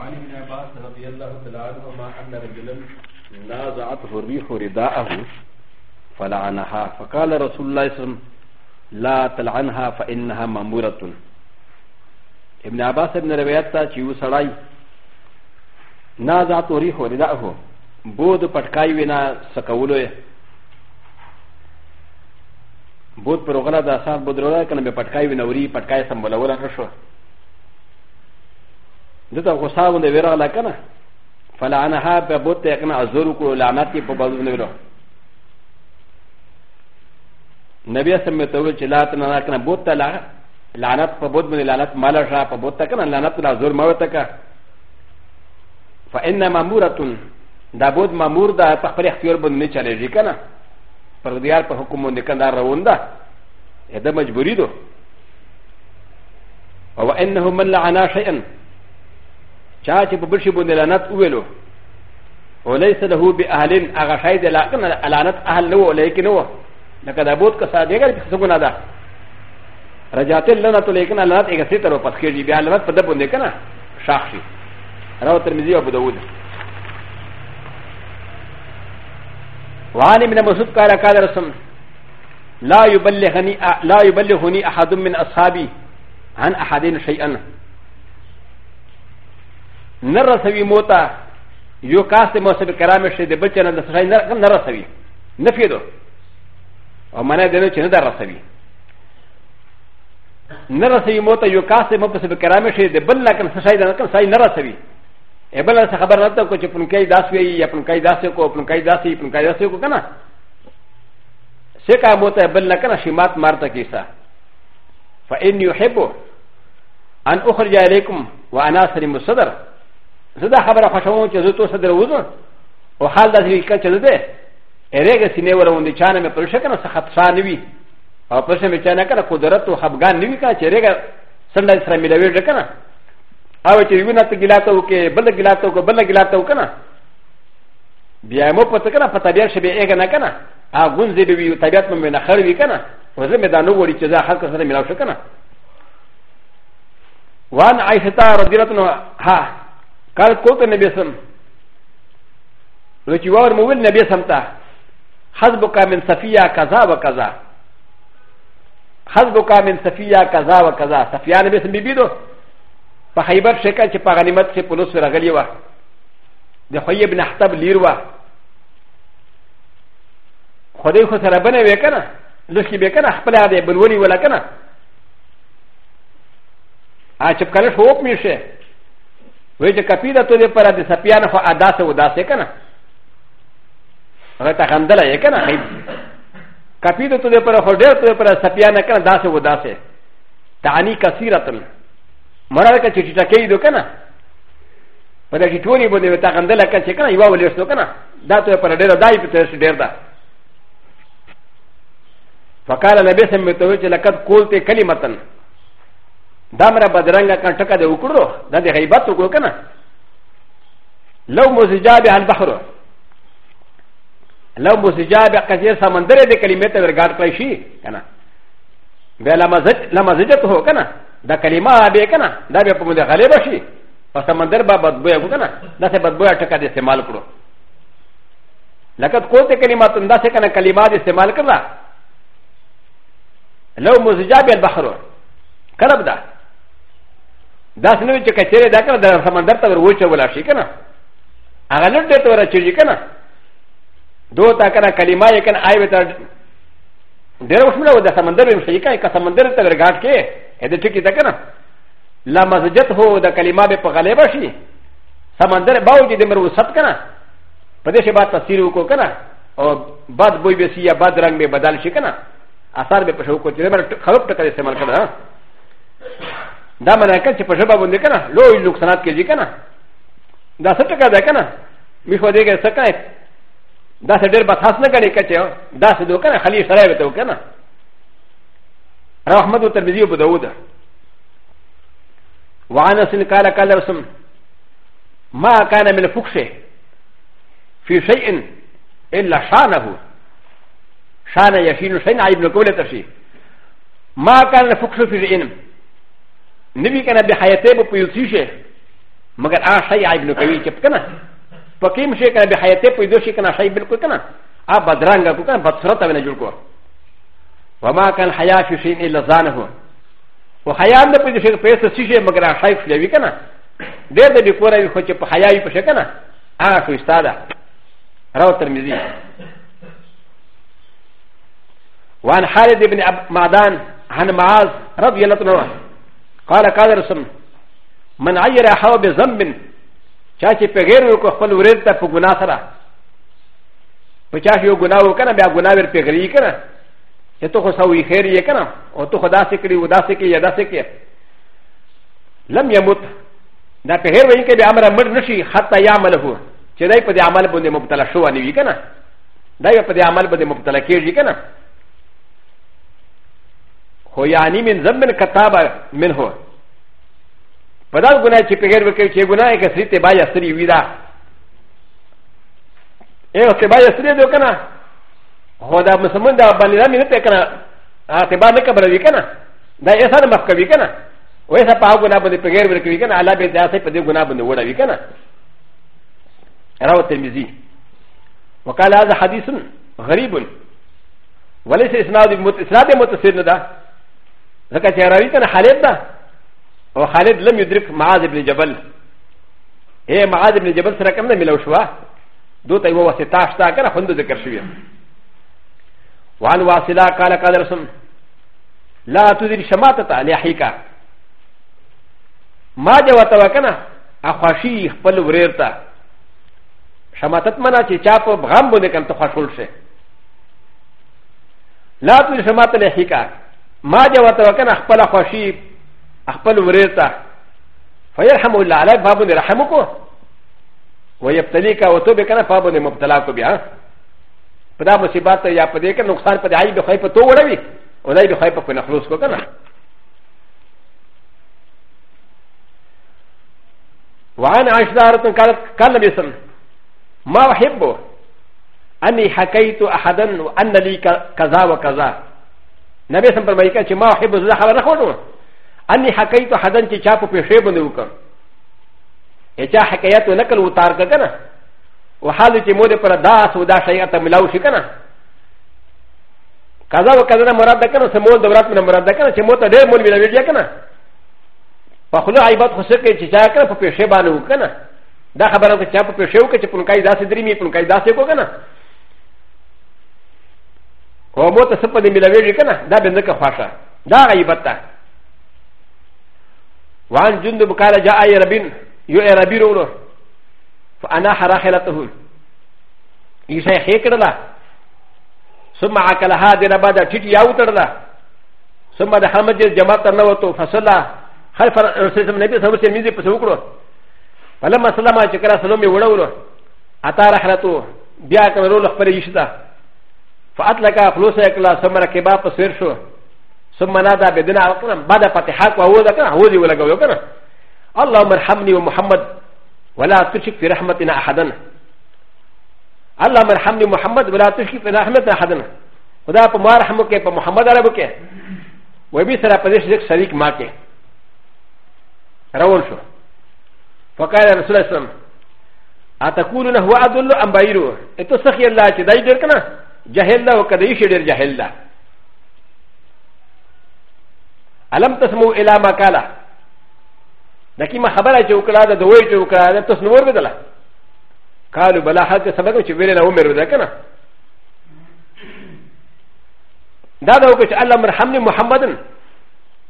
وعن ابن عباس رضي الله تعالى عنهما ان رجلا نازعته الريح رداءه فلعنها فقال رسول الله صلى الله عليه وسلم لا تلعنها فانها ماموره ابن عباس ابن روایت تا چې وسړای نازعته الريح رداءه بود پټکای وینا سکولوه بود پر غلا د اثر بدرولا کنه به پټکای وینوري پټکای سمبلول نه شو د ته غصه و نه ویراله کنه فلا انا ها په بوت ته کنه ازور کو لعنت په بازو نه ویرو نبی سم ته ویل چې لا ته نه کنه بوت ته لعنت په بوت باندې لعنت مال شا په بوت ته کنه لعنت لا زور ما وته کا فانما ماموره دا بوت مامور دا په خپل اختیار باندې نه چلېږي کنه پر دیار په حکم باندې کنه روان ده دا مجبوری دو او انه من لعنا شيئا چا چې په بشي باندې لعنت ویلو وليس له باهل اغه شاید لکن لعنت اهل نو لیکن هو لکه د بوت کسا دیګر چې څنګه نه ده رجات لعنت لیکن لعنت یې څه تر په تخېږي بیا لعنت په دبو نه کنه شاخ شي راو ترمذی او ابو داود وعن ابن مسعود قال قال رسول لا يبلغني لا يبلغني احد من اصحابي عن احدين شيئا نرسوي موتا یو کاست موسب کرام شي د بچنه د سړی نرسوي نفیدو او معنی دنه چې نه درسوي نرسوي موتا یو کاست موسب کرام شي د بل لکن سړی نه کوم سړی نرسوي ا بل څه خبر نه ته کو چې پونکې داس وی یا پونکې داس کو پونکې داس یې پونکې داس کو کنه څه کا موتا بل لکن شمات مارته کیسا فإن يحب أن أخرج إليكم وأنا سلم الصدر زه دا خبره خوښوم چې زه تو سره دروځم او حال داسې وي کنه چې زه ده ریګه سینې وروندې چانه مې پرشه کنه څه خطا نه وي او پرشه مې چانه کنه قدرت او خفقان نه وي کنه چې ریګه سنډه سره ملوي ډ کنه او چې وینه ته ګلاته وکې بل ګلاته وکې بل ګلاته وکنه بیا مو پته کنه په طبيعت شبي ایګه نه کنه ا غونځي به وي طبيعت مې نه خړ وي کنه وزه مې دا نو وړي چې زه خلک سره ملاو شو کنه وان عائشه رضی الله عنها カルコトネベスムウチワームウィルネベサムタハズボカメンサフィアカザワカザハズボカメンサフィアカザワカザサフィアネベスムビビドパハイバシェカチパガニマツェポロスラガリワでホイエブナタブリワホデホサラバネベカナルシベカナプラデブルウィワラカナアチェプカルフォークミシェウェジカピラトレパラディサピアナファアダサウダセカナウェタハンダラエカナヘイカピラトレパラフォデルトレパラサピアナカナダセウダセタアニカシラトルマラカチチタケイドカナパラチトリボディウェタハンダラカチェカナイワウレストカナダトレパラデラダイプテスデルダ فقال النبي صلى الله عليه وسلم لقد قلت كلمه ダムラバデランガカンタカデウクロダデヘイバトゴカナロモジャビアンバハロロモジャビアカジェサマンデレデカリメタルガープライシーカナベラマゼジャトホカナダカリマーベカナダビアポムデハレバシーパサマンデババブヤゴカナダセバブヤタカデセマルクロラカコテカリマトンダセカナカリマデセマルクラロモジャビアンバハロカラブダダスノチカチェレダカダサマンダタウォチャウラシカナアランデトラチジカナドタカナカリマヤカンアイベタデロフラウダサマンダルシカイカサマンダルタウガケエデチキタカナラマズジェットダカリマベパガレバシサマンダルバウジデムウサカナパデシバタシルコカナオバドボイベシヤバドランベバダルシカナアサルベパシュコチェレバカロプタカレセマカナだまなかちパシャバブンデカナ、ロイルクサナケジカナ。だセトカデカナ、ミフォデゲサカイ。だセデルバタスナカリカチェオ、だセドカナ、ハリサレベトカナ。ラハマドタビジオブドウダ。ワナスンカラカラスム。ما كان من فكشه في شيء إلا شانه شان يشين شيء عيب نقول تشي ما كان فكشه في شيء ن ب ي كان بحياتي ب ي س ي ش ي مگر آ شيء ابن كوي كيف كنا فكيم شيء كان بحياتي ب ي دوشي كان شيء بالكل كنا آ بدرانغا كو كان بصرت من جلكو وما كان حياة في شيء إلا زانه وحياة ب ي دوشي بيس سيشي مگر آ شيء فلوي كنا دير دبي كورا يخوش بحياة يبشي كنا آ شو استادا رو ترمزي وعن حارث بن معدان عن معاذ رضي الله عنه قال قادرسم من عير حو بذنب چاچی په غیر کو خپل ورید ته په ګناه سره په چا یو ګناه وکنه بیا ګناه ور په غری کنه چې ته خو سوي خیر یې کنه او ته خدا سے کړی ودا سے کې یدا سے کې لم يموت دا په غیر وایي کې بیا امر مړ نشي حتا یعمل هو چې دای په دې عمل باندې مبتلا شو نه وي کنه دای په دې عمل باندې مبتلا کیږي کنه هو يعني من ذنب كتاب منه فدار غناء شيء بغير وكيل شيء غناء كسري تبايا سري ويدا ايه تبايا سري دو كنا هو دا مسلمان دا بني رامي نتا كنا تبا نكبر وي كنا دا ايسان مفكوي كنا ويسا پاو غناء بني بغير وكيل كنا على بيت داسي پدي غناء بني ودا وي كنا راو ترمزي وقال هذا حديث غريب وليس اسناد متصل ندى لكن راوي كان خالد ده او خالد لم يدرك معاذ بن جبل هي معاذ بن جبل سره كم ملو شوا دوتا هو وسطاش تا كان خند ذكر شويه وعن واصله قال قال رسم لا تدري شماتة لأحيكا ما جواتا وكنا اخواشي خپل وريرتا شماتت منا چې چا په غم باندې کم ته خوشول شي لا تدري شماتة لأحيكا ما جاءت وكان اخبل خشي اخبل وريتا فيرحم الله على باب يرحمك ويبتليك وتوبك انا باب مبتلاك بها فدا مصيبات يا بديك نقصان قد عيب خيب تو ولوي ولي بخيبك ونخلصك كنا وعن عائشة رضي قالت قال النبي صلى الله عليه وسلم ما أحب أني حكيت أحدا وأن لي كذا وكذا なべさんばまいかちまへぶざはらほど。あにはかいとはだんちちゃぽぺしゃぶのうか。えちゃはかやとなかうたがかな。おはるちもでからだすうだしゃやたみらうしかな。かざわかなもらだかな、そもどらくなもらだかな、ちもたでもみらびやかな。パフォーアイバーホセケチチャーカー、パペシェバーのウカナ。だはばらのチャーパペシェウケチプンカイダーセディミプンカイダーセコガナ。و م و ت س ب د م ل و ي ج ك ن ا دا ب ن ك ف ا ش ا دا غ ي ب ت ا وعن جند بكار جاء يربين يو يربين و ل و ف أ ن ا حراخلته يسعي حيكرلا ثم عكلها د ر ب ا د ا تيتي يوترلا ثم د حمد جماعه نوتو فصلا خلف رسول النبي صلى الله عليه وسلم يسوكرو فلما سلم على شكرا سلومي ولولو أ ت ا رحلته بياكا ولولو خبر يشتا فاتلك خلوص اكلا سمر كباب سير شو ثم نادى بدنا وكنا بعد فتحات وهوذا كان هوذي ولا قوي كنا اللهم ارحمني ومحمد ولا تشك في رحمتنا احدا اللهم ارحمني محمد ولا تشك في رحمتنا احدا وذا فما رحمك فمحمد ربك وبي سرى قديش ذك شريك ماك رول شو فقال رسول الله صلى الله عليه وسلم اتكون هو عدل ام بيرو اتسخي الله كدايدر كنا جهل ده وكذا يشير جهل ده ألم تسمو إلى ما قال لكن ما خبره جوكلا ده دوي جوكلا ده تسنور بدلا قالوا بلا حد سبقوا شبيري له عمر ده كنا دا ده وكش الله مرحمني محمد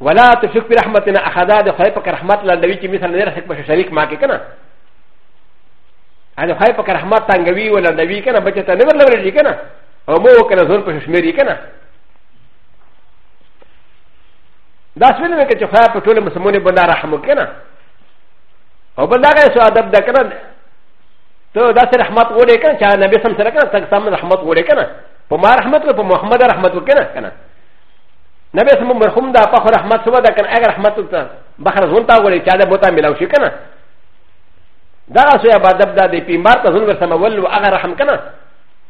ولا تشك برحمتنا أخذا ده خيبك رحمت لله ويجي مثلا نرحك بش شريك معك كنا هذا خيبك رحمت تنقوي ولا نبي كنا بجتا نبر نبر جي كنا او مو کنه زور په شمیر یې کنه دا سوینه کې چې خو په ټول مسلمانې باندې رحم وکنه او بل دا سو ادب ده کنه ته دا سره رحمت وړې کنه چې نبی سم سره کنه تک سم رحمت وړې کنه په ما رحمت او په محمد رحمت وکنه کنه نبی سم مرحوم دا په رحمت سو ده کنه اگر رحمت ته بخره زون تا وړې چې دا بوتا ملاو شي کنه دا سو ادب ده د پیمار ته زون ور سم ول او اگر رحم کنه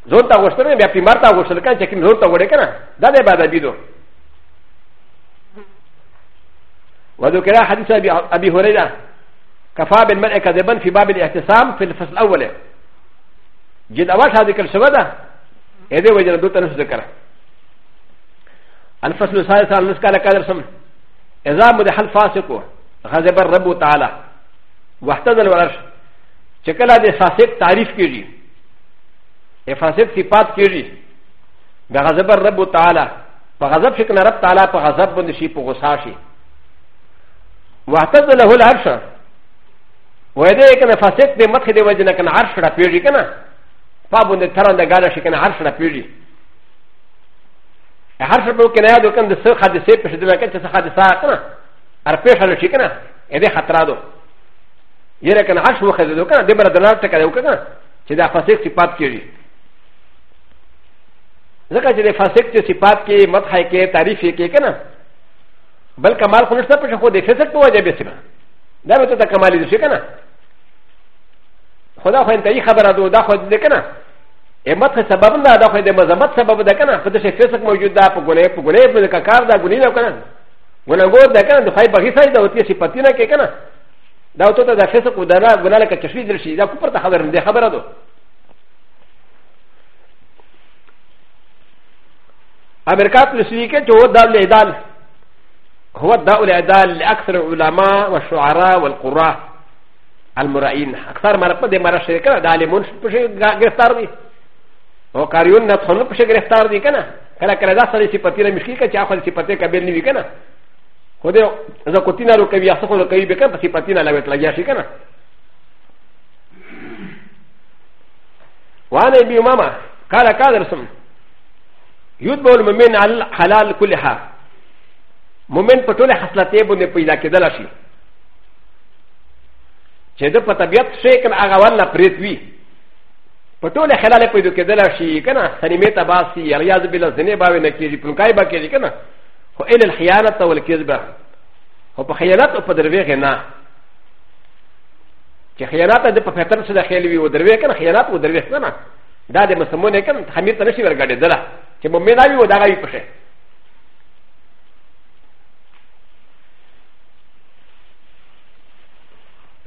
ゾンタウォストレン、ビアピマタウォストレン、チェキンゾンタウォレカナ、ダデバダビド。وذكر حديث أبي هريرة كفى بالمرء كذبا في باب الاعتصام في الفصل الأول جد أول هذا ذكر سودة هذا وجد دوت نفس ذكر الفصل الثالث عن نسكا لكادر سم إذا مدحل فاسق غضب الرب تعالى واحتضن العرش شكل هذا فاسق تعريف كيجي فاسد صفات کیږي بغضب رب تعالی په غضب شي کنه رب تعالی په غضب باندې شي په غصه شي واعتز له العرش وهدا کنه فاسد به مخ دی وجنه کنه عرش را پیږي کنه په باندې ترنده ګاله شي کنه عرش را پیږي عرش په کنه یاد کنه د څه حادثه په شدل کې څه حادثه کنه ار پیښه لشي کنه اې دې خطر دو یره کنه عرش وخه دو کنه دبر دلار ټکه دو کنه چې دا فاسد صفات کیږي ځکه چې د فاسق چې صفات کې مدح کې تعریف کې کنه بل کمال خو نشته پښه خو د فسق په وجه بسمه دا به ته کمال دې شي کنه خدا خو انتهي خبره ده دا خو دې کنه امت سبب نه دا خو دې مذمت سبب ده کنه په دې شي فسق موجود ده په ګولې په ګولې په کار ده ګولې نه کنه ګناګور ده کنه د خای بغي سای ده او تی صفاتینه کې کنه دا ته د فسق ودره ګناله کې کشي دل شي دا کوپر ته خبر نه خبره ده امریکا تلسلی که جو دا الاعدال هو دا الاعدال لأكثر العلماء والشعراء والقراء المرائين اكثر مرة قد مرة شركة دا علمون پشه گرفتار دي وقاريون نتخنون پشه گرفتار دي کنا کلا کلا دا سر سپتی را مشکل که چه آخوال سپتی کبیر نوی کنا خود ازا کتینا رو کبی اصخو رو کبی بکن پس سپتینا لگت لگیا شی کنا وانا بی اماما قال قادر سمت يدبو المؤمن على حلال كل حال مؤمن پټول حاصلته باندې پیدا کېدل شي چې د په طبيعت شي کنه هغه ول نه پریت وي پټول حلال پیدا کېدل شي کنه سنیمه تباسي یعیاذ بالله زنه باوي نه کېږي پونکای با کېږي کنه خو ال الخيانه او الكذب او په خیانت او په درويغه نه چې خیانت د په فطر سره خیال وي او درويغه کنه خیانت او درويغه کنه دا د مسلمانانو کنه خمیر ته نشي ورګړې دله چې مؤمن وي او دا غوي پشه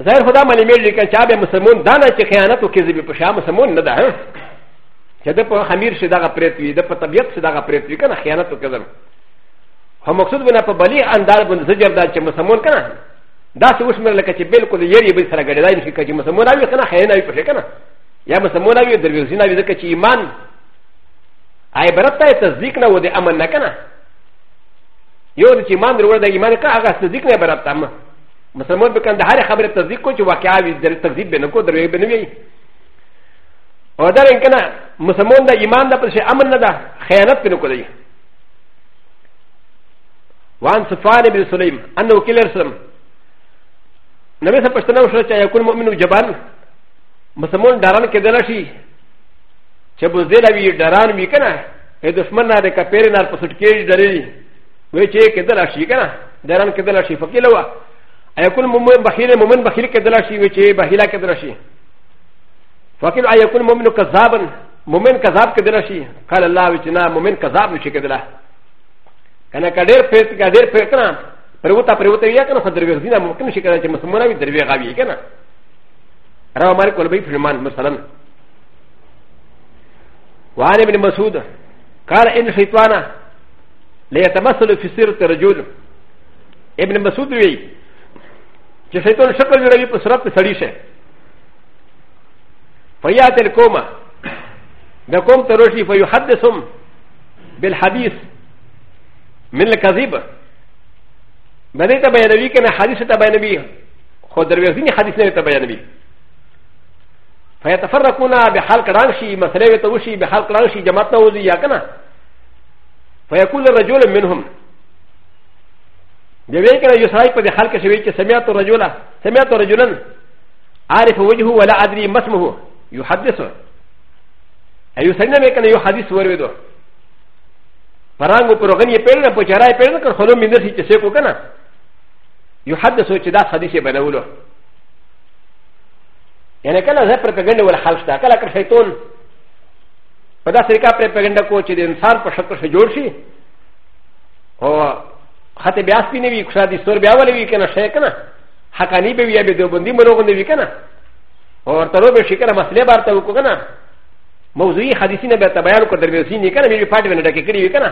ظاهر خدا ملي مې لیکل چې به مسلمان دا نه چې خیانت او کذب پشه مسلمان نه ده چې د په خمیر شي دغه پرېت وي د په طبيعت شي دغه پرېت وي کنه خیانت او کذب هم مقصود بنا په بلی انداز باندې زجر دا چې مسلمان کنه دا څه اوس مله لکه چې بالکل یې به سره ګډه دا نشي کړي مسلمان راوي کنه خیانت وي پشه کنه یا مسلمان راوي درویزینه وي ځکه چې ایمان アイバラタイトズディクナウディアマンナカナヨウディチマンドウディマンカアガスディクナバラタママサモンベカンダハレハブレタズディコチワキアビズデルタズディベノコデルエベネビオダレンカナマサモンダイマンダプシアマンナダヘアナピノコディワンスファーネビルソレイムアンドキルソンナメサパスタナウシャヤコンモミノジャパンマサモンダランケデラシーチェブゼラビー、ダランミカナ、エドスマナ、レカペリナ、ポスケージ、ダリ、ウェチェケデラシカナ、ダランケデラシファキロワ、アヤコンモメンバヒレ、モメンバヒレケデラシ、ウェチェバヒラケデラシ。ファキロアヤコンモメンカザーバン、モメンカザーケデラシ、カララウィチナ、モメンカザーブシケデラ。カナカデルフェイス、カデルフェイスナ、プレウタプレウタヤカナ、ファデルフィナ、モケンシケデラシ、モスモナビデルフィアガビケナ。ラマルコルビフィルマン、ムサラン。وعن ابن مسعود قال ان شيطان ليتمثل في سيره الرجل ابن مسعود وي چې شیطان شکل جوړوي په صورت سړی شه فیات الکوما د کوم تروشي فیحدثهم بالحديث من الكذب بدې ته بیانوي کنه حدیث ته بیانوي خو دروازې نه حدیث نه ته بیانوي فيتفرقون بحلق رانشي مسلوي توشي بحلق رانشي جماعتنا وزي ياكنا فيكون الرجل منهم جميعنا يسعيك بحلق شويك سمعت رجلا سمعت رجلا عارف وجهه ولا ادري ما اسمه يحدثه ايو سنة ميكنا يحدث ورودو فرانغو پروغني پيرنا پوچراي پيرنا كن خلو من نسي چسيكو كنا يحدثه چدا حديث بنولو يعني كلا ذا propaganda والحلشتا كلا كر شيطان فدا سريكا propaganda كو چه ده انسان پر شکل سے جوڑ شي او خط بیاس پی نوی کشا دی سور بیا ولی وی کنا شے کنا حقانی بی وی بی دوبندی منو گندی وی کنا اور ترو بی شکر مسئلے بار تو کو کنا موضوعی حدیثی نے بیت بیان کو درمیسی نہیں کنا میری پاٹ بنا ڈکے کری وی کنا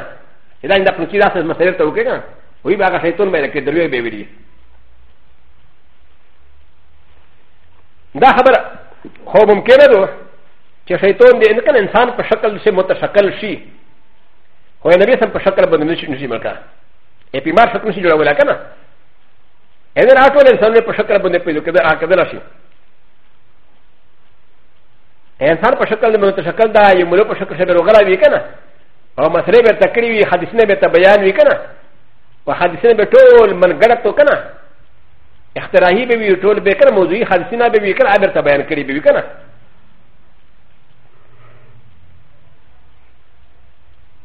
اذا ان دا پنچی داس مسئلے تو کو کنا وہی باغا شیطان میں رکھے دروے بی وی دا خبر خو ممکنه ده چې شیطان دې انکن انسان په شکل سے متشکل شي خو نبی سم په شکل باندې نشي نشي ملکا اې پیمار شکل نشي جوړول کنه اې دا راټول انسان په شکل باندې پیدا کېده راکېدل شي انسان په شکل باندې متشکل دا یو ملو په شکل سره وګلا وی کنه او مسله به تکړی وی حدیث نه به بیان وی کنه او حدیث نه به ټول منګړتو کنه اختراعي به وي ټول به کنه موضوعي حدیثونه به وي کنه عبر ته بیان کړي به وي کنه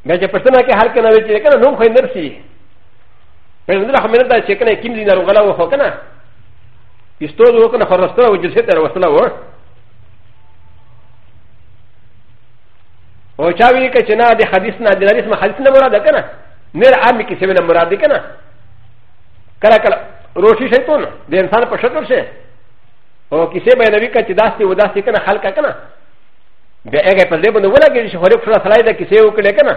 بیا چې پښتنه کې هر کنه وی چې کنه نوم خو نرسي په دې لخوا مینه دا چې کنه کیم دینار غلا و خو کنه پښتو زو کنه خرسته و جسه تر وسله و او چا وی کې چې نه د حدیث نه د حدیث نه حدیث نه مراد کنه نر عامي کې څه نه مراد کنه کله کله روشي شيطان د انسان په شکل شي او کیسه به نبی کا چې داسې و داسې کنه خلق کنه به هغه په دې باندې ولګي چې هره خپل سلای د کیسه وکړي کنه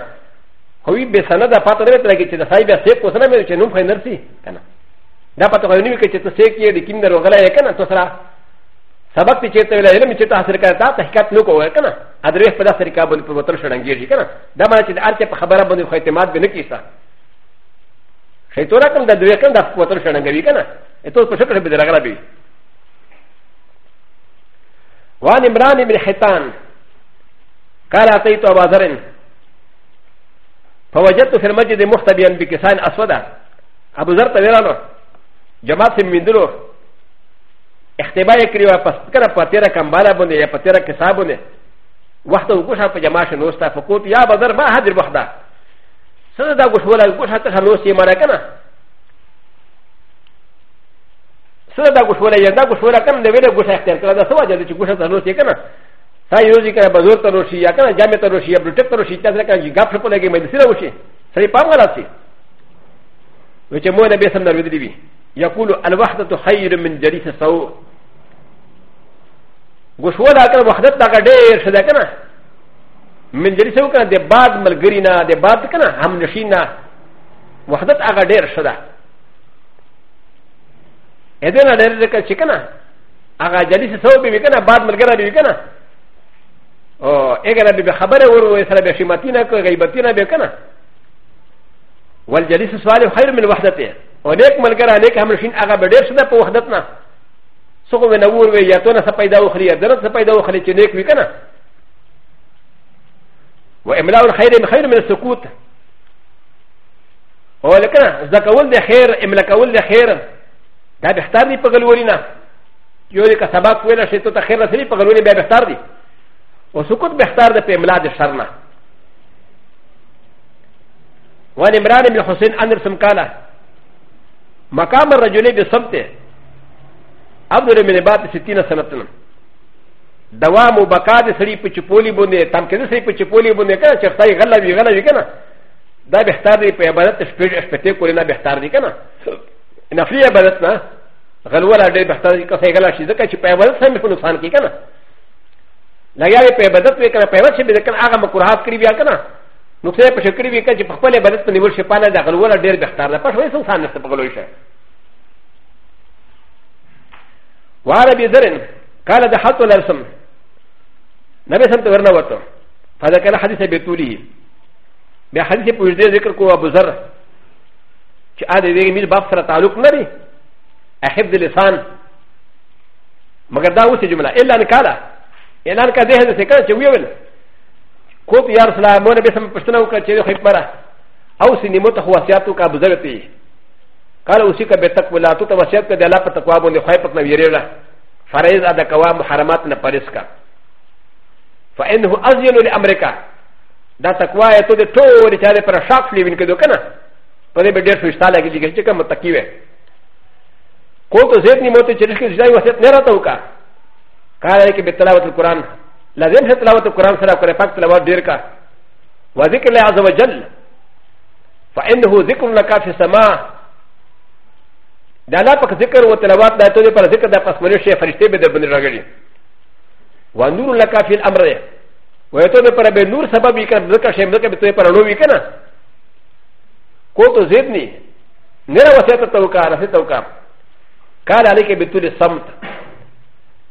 خو یې به سند پاتې نه ترګي چې د سای به سیف کو سره مې چې نو فینر سي کنه دا پته غوښنی وکړي چې ته سیک یې د کیندر وغلا یې کنه تو سره سبق چې ته ویل علم چې ته حاصل کړه تا تحقیقات نو کوه کنه ادرې په داسې کابل په وتر شړنګیږي کنه دا معنی چې د ارته په خبره باندې خو اعتماد به نه کیسه ヘトラカンダドゥエカンダフォトシャンガビカナエトスペシャルビデラガビワンイムランイムヘタンカラテイトアバザレンパワジェットフェルマジディモタビアンビキサンアスワダアブザタベラノジャマツミンドロエクテバイクリワパスカラパテラカンバラボネやパテラケサボネワトウコシャパジャマシャノスタフォコティアバザバハディバハダ سنه دا گوش ولا گوش حتی خلوص یه مانا کنه سنه دا گوش ولا یه دا گوش ولا کنه دویل گوش اختیار کنه دا سوا جده چه گوش خلوص یه کنه تا یه روزی کنه بزور تروشی یا کنه جامع تروشی یا بلوٹک تروشی تا سره کنه گاپ شپو لگه مدسی روشی سری پام غلط سی وچه مو نبی سم نروی دلی بی یقولو الوحدت خیر من جریس سو گوش ولا کنه وحدت دا گا دیر شده کنه من جري سو كان دي بعد ملغرينا دي بعد كان هم نشينا وحدت اغا دير شدا ادنا دير ذكا شكنا اغا جليس سو بي كان بعد ملغرا بي كان او اغا بي خبر ورو يسرا بي شماتينا كو غيبتينا بي كان والجليس سوال خير من وحدته ونيك ملغرا نيك هم نشين اغا بدير شدا په وحدتنا سوق ونور وياتونا سپيدا وخري درت سپيدا وخري چ نيك وي كان واملاء الخير خير من السكوت ولكن زكاول ده خير املاكول ده خير ده بختار دي بغلولينا يوري كسباك ولا شيء تو خير رسلي بغلولي بها بختار دي وسكوت بختار ده باملاء ده شرنا وعن عمران بن حسين اندرسون قال مقام الرجل بصمته عبد الرحمن بات ستين سنه دوام و بقا د سړي په چپولي باندې تمکن سړي په چپولي باندې کنه چې خدای غلا وی غلا وی کنه دا بهتر دی په عبادت شپږ شپته کول نه بهتر دی کنه نفلی عبادت نه غلوه لا ډېر بهتر دی که غلا شي ځکه چې په عبادت سم په نقصان کې کنه لګیا په عبادت وی کنه په عبادت شي کنه هغه مکروهات کړی بیا کنه نو څه په شکر وی کنه چې په خپل عبادت باندې ورشي پانه دا غلوه لا ډېر بهتر ده په شوي څه نقصان نشته په غلوه شي واره به درن قال د حتو لرسم نبي سمت ورنوته فذكر حديث بطوله بحديث بوجده ذكر كو ابو ذر چې ا دې دې مل باب سره تعلق لري احفظ لسان مگر دا اوسه جمله الا ان قال الا ان کده دې څنګه چې ویل کو یا رسول الله مونږ به سم پښتنه وکړه چې خو پره او سینمو ته خواصیاتو کا ابو ذر ته قال اوسې کا بتقوا لا تو توسيات کده الله په تقوا باندې خو په تنویره فريز ا د ك و ا محرمات ن پرسكا ف إ ن ه أ ز ي ن ل أ م ر ي ك ا دا تقوى ي ت و د ت و ر ي ت ا د ي پر شاك لبن كدو كنا فده بدير سو استالا كي جيكي جيكا متقيوه كوتو زيتني موتو چرشك جدائي وسط نراتو كا قال لكي بتلاوة القرآن لازم هي تلاوة القرآن سرا قرآن فاق تلاوات دير كا وذكر الله عز وجل ف إ ن ه ذكر لك في السماء ダラパクゼクロウテラワーダトリパラゼクダパスマレシェファリステベデブネラゲリワンドルラカフィルアムレウェトレパラベノーサバビカンズカシェムケベトレパラノビカナコトゼニネラワセタトカラセトカカラレケベトレサム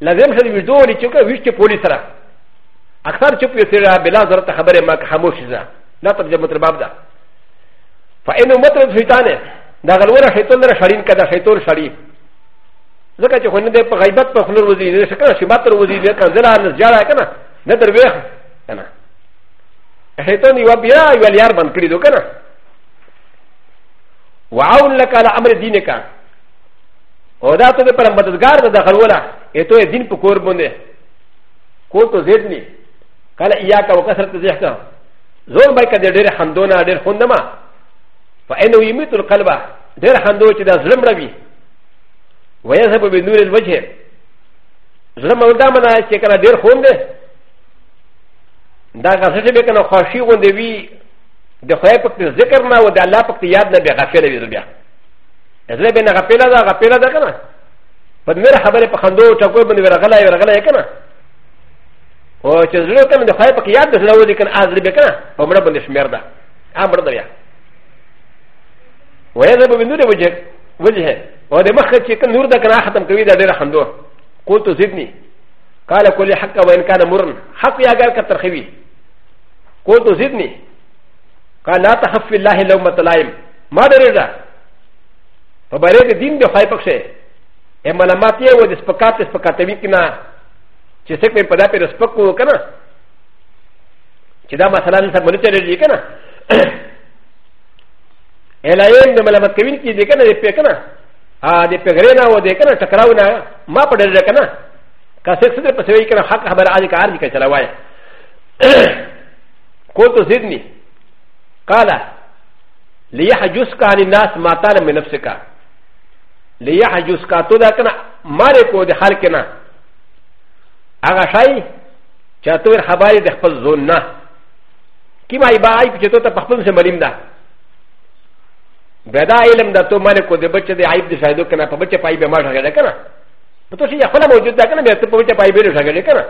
ラゼムシェルビドリチュカウィッチポリサラアクサルチュピュセラベラザラタハバレマカハモシザラタジャムトバダファエノマトルフィタネだが、俺はシェトンのシャリンカダシェトンシャリ。だから、こので、パイバットフルウズイズ、シュバトウズイズ、カズラン、ジャラカナ、ネタウェア、カナ。シェトン、イワビア、イワリアマン、クリドカナ。ワウンラカラアメディネカ。オダトでパラマツガーダ、ハローラ、エトエディンプコーボネ、コートゼズニ、カライヤカウカサツジャカ。ゾウバイカデレハンドナ、デルホンダマ。ファエノイミトルカルバ。ډېر خندو چې دا ظلم روي ویذهب بنور الوجه ظلم او دا منا چې کله ډېر خوند دی دا غسه چې به کنه خوشي غوندې وي د خدای په ذکر نه او د الله په یاد نه به غافل وي بیا زه به نه غافل دا غافل دا کنه په مې خبره په خندو ټکو باندې ورغلا ورغلا کنه او چې زړه کنه د خدای په یاد نه لوي کنه ازر به کنه په مړه باندې شمیر ده امر ده بیا ويذهب بنور وجهه وجهه وهذا مخرج كان نور ذاك راحتم كويدا دير حمدو قلت زدني قال كل حق وان كان مرن حق يا قال كترخبي قلت زدني قال لا تخف في الله لو متلايم ما درجه فبريد الدين بخاي بخشه اما لما تيه ودي سبكات سبكاتوي كنا جسك من پدا پر سبكو كنا چدا مثلا سر منتر جي كنا ا ل ا ي ن د ملامت کوین کی دیکنه د پیکنه ا د پیغرینا و دیکنه ټکراونا ما پډل کنه کا سکس در پسوی کنه حق خبر ا د کار دی کچلا وای کو تو زیدنی قال ليحجسك عن الناس ما طال من نفسك ليحجسك تو دا کنه ماره کو د خلق نه هغه شای چاتور خبر د خپل زون نه کی ما ای با ای چې تو ته خپل سره ملیم ده بدا علم دا تو مالک کو دے بچے دے عیب دے شاہدو کنا پا بچے پائی بے مار شاگر دے کنا تو شیئے خلا موجود دا کنا بے تو پا بچے پائی بے رو شاگر دے کنا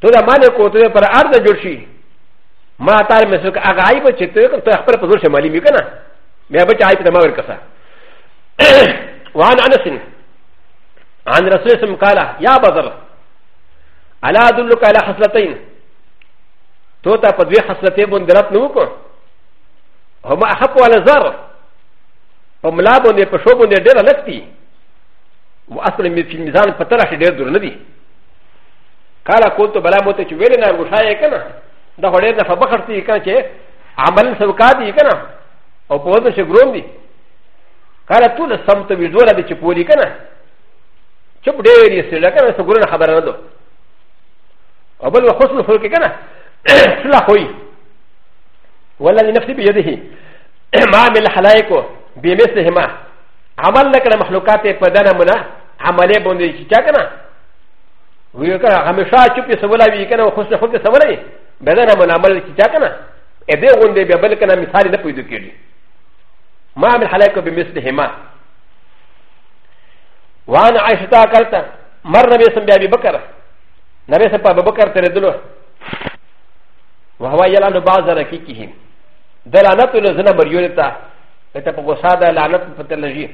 تو دا مالک کو دے پر عرض جڑ شی ما تار میں سوک آگا عیب چھتے تو اخبر پزور سے معلومی کنا بے بچے عیب دا مور کسا وان انسن عن رسول سم قالا یا بذر علا دلک علا حسلتین تو تا پدوی حسلتین بندرت نوکو هما حق ولا زر فملابون دي فشوبون دي دير لكتي واصل في الميزان فترش دير دور ندي قال كنت بلا موت شويلنا وشاي كنا ده هدير فبخرتي كان شيء عمل سوكاتي كنا او بوزن شغلون دي قال طول الصمت بدولا دي شبولي كنا شب دير يسير كنا سكرنا خبرنا دو او بل وحسن الخلق كنا سلا خوي والذي نفسي بيده ما من الحلائق بمثلهما عمل لك المخلوقات بدنا منا عملي بندي شكاكنا ويكره غمشا شوف يسولا ويكنا وخصنا خلق سولا بدنا منا عمل شكاكنا ادي غندي ببلكنا مثال نقول ذكري ما من الحلائق بمثلهما وانا عائشة قالت مر نبي سم بأبي بكر نبي سم بأبي بكر تردلو وهو يلعن بعض ركيكهم د لعنت له زنه مریول ته لته په غوسه د لعنت په تلجی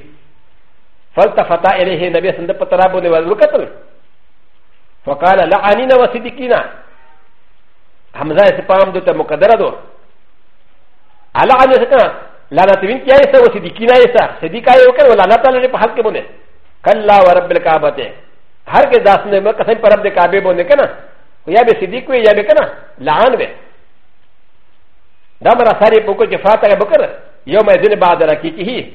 فالتفت الیه نبی سند په ترابو دی ورکتل فقال لعنینا وصدقینا حمزه سپام دته مقدره دو العن سکا لعنت وین کیا ایسا وصدقینا ایسا صدیقا یو کر ولعنت علی په حق کې بونه کلا ورب الکعبه هر کے داس نے میں قسم پر رب کعبے بونے کنا یا بے صدیق ہوئے یا بے کنا لعان بے ダマラサリポコジファタヤボカヨマズネバダラキキヒ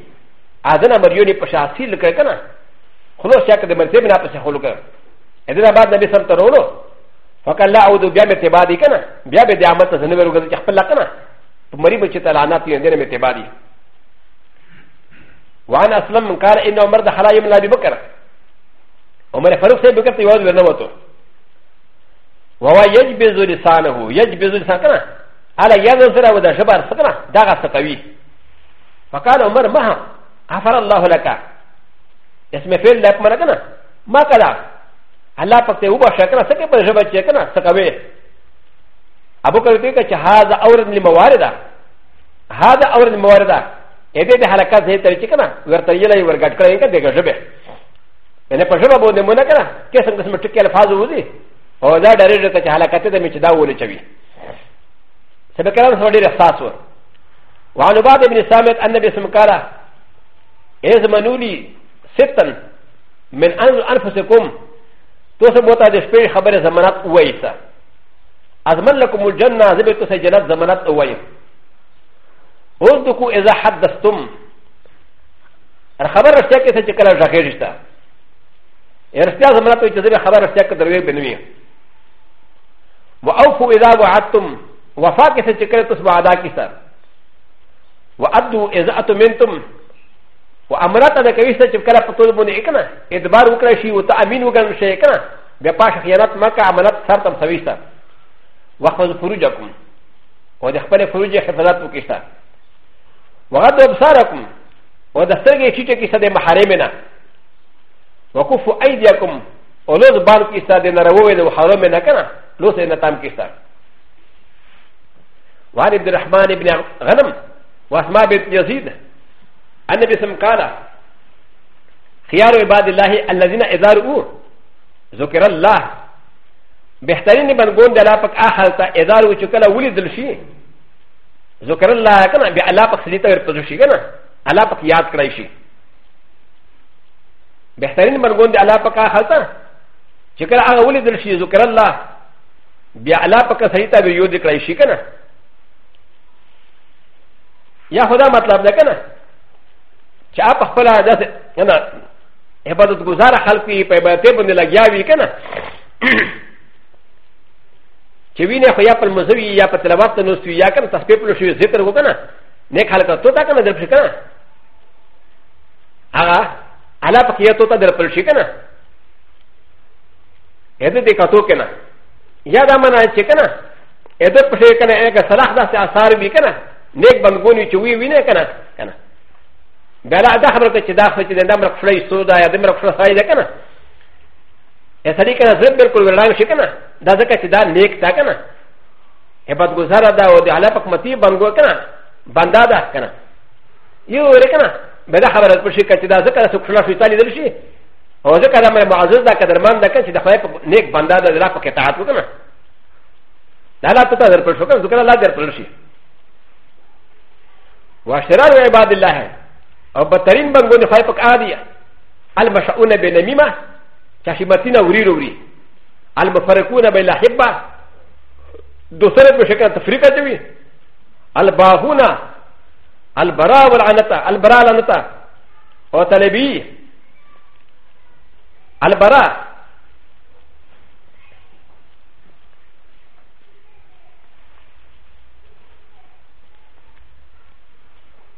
アザナマユニパシャシルカカナコロシャカデマセミナパシャホルカエデラバダビサンタロロファカラウドビアメテバディカナビアベディアマタザネベルガジャパラカナマリブチタラナティエデメテバディワンアスラムカーエンドマダハライムラビボカオマレファルセブカティワズベナモトワワヤジベズリサーナホヤジベズリサーカナ على ينظر و د جبر سكنا دغا سكوي فقال عمر مها غفر الله لك اسم فعل لك مركنا ما كلا الله فقط هو شكرا سكي پر جبر چكنا سكوي ابو كرتي كچ هذا اورد لمواردا هذا اورد لمواردا اذا ده حركات هي ترچكنا ورتيلا ورغت كلين كده جبر يعني پر جبر بو نمونه كنا كيسن قسم ټکي الفاظ وزي او دا ډېر ته حالکته د میچ دا ولې چوي سبكرا هو دير ساسو وعن بعض ابن سامت أن النبي سمكارا إذ منولي ستا من أنفسكم توسموتا دشبير خبر زمانات أويسا أزمن لكم الجنة زبط سجلات زمانات أويس اذكو إذا حدثتم الخبر رشتاكي سجكرا جاكيشتا رشتاك زمانات ويجزيري خبر رشتاك درويك بنويه وأوفوا إذا وعدتم وفا کے سے چکر تو اس وعدہ کی سر و ادو عزت من تم و امرت ادا کوي چې کله په ټول باندې کنه اعتبار وکړی شي او ته امین وګڼل شي کنه بیا پاش خیانت مکه امانت سر تم سويسته وخذ فروجکم او د خپل فروج حفاظت وکړه وغد ابصارکم او د سترګې چې چې کیسه د محارم نه وقفوا ايديكم او لوز بار کیسه د ناروا د حرام نه کنه لوز نه تام کیسه وعن عبد الرحمن بن غنم واسماء بنت يزيد ان بسم قال خيار عباد الله الذين اذا رؤوا ذكر الله بهترين بنقول دلا پک اخر تا اذا رؤوا چکلا ولد الشي ذكر الله كنا بعلا پک سلیتا ور پزوشی کنا علا پک یاد کرای شي بهترین بنقول دلا پک اخر تا چکلا ولد الشي ذكر الله بعلا پک سلیتا ور یود کرای شي کنا やほどまたぶらかな。チャパファラだせな。エバトグザラハルキーペバテーブルでギャビーかな。チビネファヤプルムズビヤパテラバトノスビヤカンタスペプルシューゼプルウォーカナ。ネカルカトタカナデプシカナ。アラアラパキヤトタデプルシカナ。エデデカトケナ。やだまなチェケナ。エデプシェケナエガサラハダセアサービーかな。ネクバンゴニチウィウィネカナカナ。ベラダハブルチダフェチデンダムフレイソダヤデムフレイデカナ。エサリカナズベルクルランシカナ。ダザカチダネクタカナ。エバゴザラダオデアラパクマティバンゴカナ。バンダダカナ。ユーレカナ。ベラハブルプシカチダザカナソクラフィタリデルシー。او ځکه دا مې معزز دا قدر مند کړ چې د خدای په نیک بندا د لا په کې تعات وکړه دا لا ته در پر شو کنه ځکه لا در پر شي واشرار عباد الله او بطرين بنغون خايفك آدي المشعون بنميمة كشمتين ورير وري المفرقون بين الحبة دوسرة بشكل تفريقة جوي الباهون البراء والعنطة البراء والعنطة وطلبي البراء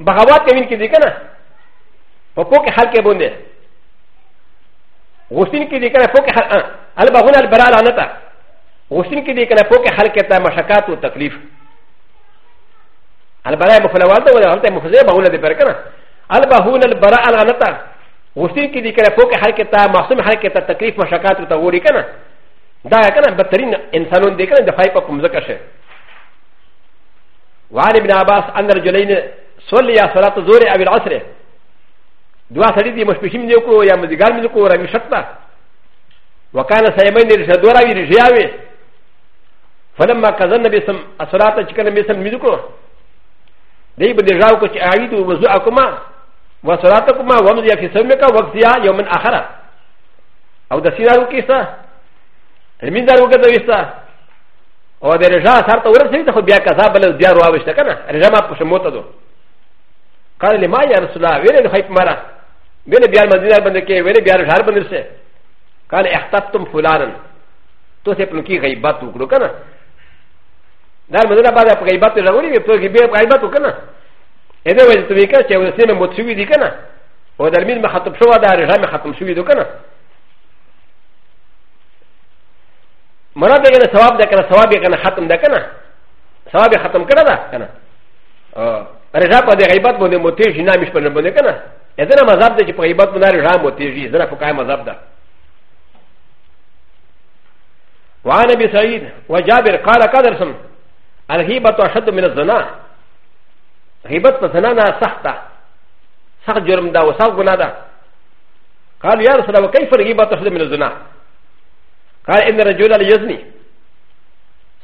بغاوات كمين كي دي كنا فوق حلقة بونده غسين كي دي كنا فوق حلقة البغونا البراء لعنتا غسين كي دي كنا فوق حلقة تا مشاكات وتكليف البراء مفلوالتا ولا غلطة مفزية بغونا دي بركنا البغونا البراء لعنتا غسين كي دي كنا فوق حلقة تا معصوم حلقة تا تكليف مشاكات وتغوري كنا دا كنا بدترين انسانون دي كنا دفاعي پا كمزكشه وعن ابن عباس أن رجلين صلي يا صلاة الظهر أو العصر دوا سړي دي مشپشم دي کو یا مزګار مې کو را مې شکتا وکانه سایمن دې رشد ورا وی رجاوي فلما کذن نبی سم اصلاته چې کنه مې سم مې کو دې بده راو کو چې اړې دو وضو اكما وصلاتكما ومضي في سمك وقتها يوم اخر او د سیرارو کیسه رمیندارو کې دا وستا او د رجا سره ورسېږي خو بیا کذاب بل بیا راوښته کنه رجا ما په شموته دوه قال لما يا رسول الله وين الخيط مرة وين بيار مدينة بندك وين بيار شهر بندك قال اختبتم فلانا تو سي پنكي غيبات وكرو كنا دار مدينة بعد اپ غيبات تزاوري وي پنكي بيار غيبات وكنا اذا وجه توي كنا چه وسينه متسوي دي كنا و درمين ما ختم شوا دار رجا ما ختم شوي دو كنا مراد دغه ثواب ده کنه ثواب یې کنه ختم ده کنه ثواب یې ختم کړه ده کنه اه رجا په دې غیبت باندې موتی جنا مش په باندې کنه اذن مذاب دې په غیبت باندې رجا موتی جی زرا په کای مذاب ده وعن ابي سعيد وجابر قال قدرسم الغيبه اشد من الزنا غيبت زنا نه سخته سخت جرم ده وسخت ګناه ده قال يا رسول الله كيف الغيبه اشد من الزنا قال ان الرجل يزني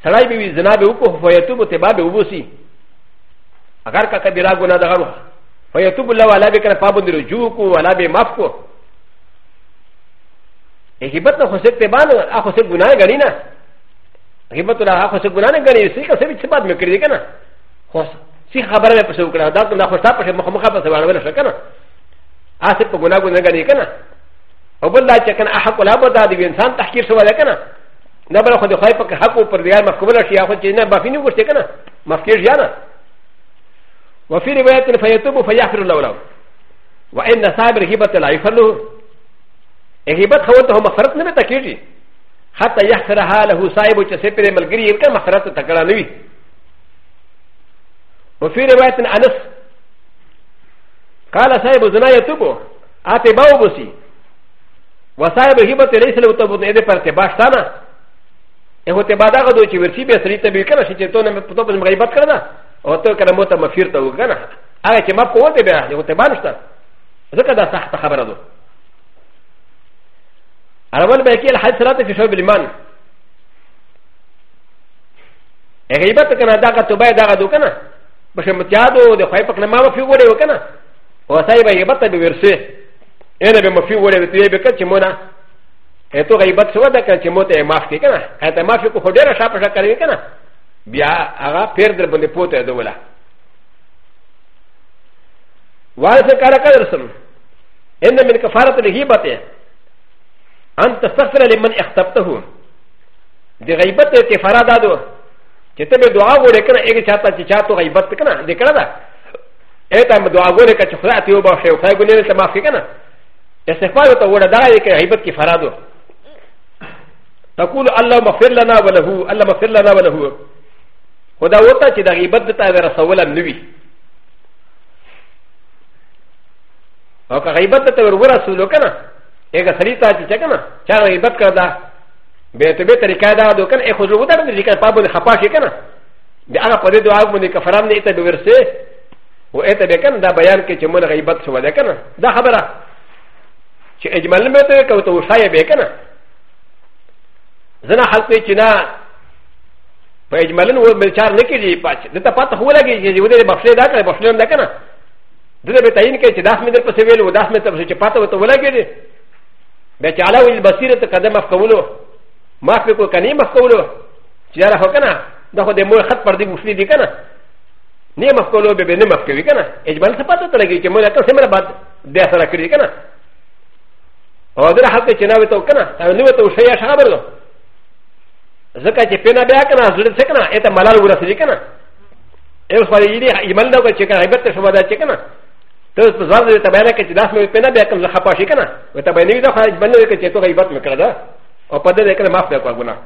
سلاي بي زنا به وکړه فیتوب ته باب وبوسی اگر کا کبیرا گنا دغه فیتوب الله ولا بکره پابند رجوع کو ولا به معاف کو غیبت نه خو سکت بان اخو سے گناہ گنی نا غیبت نه اخو سے گناہ نه گنی سی کا سبی چبات میں کردی کنا خو سی خبر میں پسو کڑا دا تو نہ خوشتا پش مخ مخ پس وڑ ولا کنا اسے پ گناہ گناہ گنی کنا او بل دا چکن احق لا بدا دی انسان تحقیر سو ولا کنا نہ بل خود خای پک حق پر دیار مخبل شیا خو چیز نہ بافینو گشتے کنا مفکیر یا نا وفي روايه فيتوب فيغفر الله له وان صاحب الهبه لا يغفر له الهبه خوته مغفرت نه تکیږي حتى يغفرها له صاحب چې سپره ملګری یې کله مغفرت تکړه نه وي وفي روايه انس قال صاحب زنا يتوب اتي باوبسي وصاحب الهبه ليس له توبه نه پر تباش تانا هو تبادا غدو چې ورشي به سري تبي کله شي چې تو نه په توبه مغیبت کړه او ته کنه مو ته مفیر ته وګنه هغه چې ما په وته بیا یو ته باندې شته ځکه دا سخت خبره ده اول به کې الحج صلات فی شعب الایمان غیبت کنه دا توبه دا دو کنه بشمتیادو د خوای پک نه ما مفی وړي وکنه او سای به غیبت به ورسه انا به مفی وړي وتې به کچ مونږه اته غیبت سو ده کنه چې مو ته معاف کې کنه اته معافی کو هډه را شاپ شکر کنه بیا هغه پیر در باندې پوته دوله وارث کار کړ سم ان من کفاره الهیبته ان تستغفر لمن اختبته د غیبت کفاره دادو چې ته به دعا وړې کنه یو چاته چې چاته غیبت کنه د کړه دا اته مې دعا وړې کچ خدای ته وبا شو خدای ګنې ته معافي کنه استغفار ته وړه دا یې غیبت کفاره دو تقول الله مغفر لنا وله الله مغفر لنا وله و دا وتا چې د غیبت ته رسول نه وي او که غیبت ته ور ورسول کنه هغه سړی ته چې کنه چا غیبت کړدا به ته به طریقه دا دو کنه خو زه وته دې کنه پابو خپا کې کنه دا هغه په دې دعا باندې کفرام نه ته به ورسه و ته به کنه دا بیان کې چې مون غیبت شو ده کنه دا خبره چې اجمالا به ته کوته وشای به کنه زنه حلقې چې نه و ا ج م ا ل ا و م ل ش ا ر نكي جي پاچ دتا پتا هو لگي جي وده بخشي دا كره بخشي نم نكنا دتا بتاين كي داس من در پسي ويل و داس من تر پسي پتا و تو لگي جي بيچ علا و البصير تا قدم افقولو ما في کو کني مفقولو چيارا هو كنا دا خو دي مور خط پر دي مفلي دي كنا ني مفقولو به به نم مفقوي كنا اجمال سے پتا تلگي چي مولا کس مل بعد دي اثر کړی كنا او در حق چناوي تو كنا نو تو شيا شابرلو ذكا چې پینا بیا کنه زړه څه کنه اته ملال ورسېږي کنه اوس په دې ایمان دا چې کنه غیبت شوه دا چې کنه ته په ځان دې ته بیان کړي چې داس مې پینا بیا کنه خپه شي کنه وته باندې دا خارج باندې چې ته غیبت وکړه دا او په دې کې معاف وکړه ګناه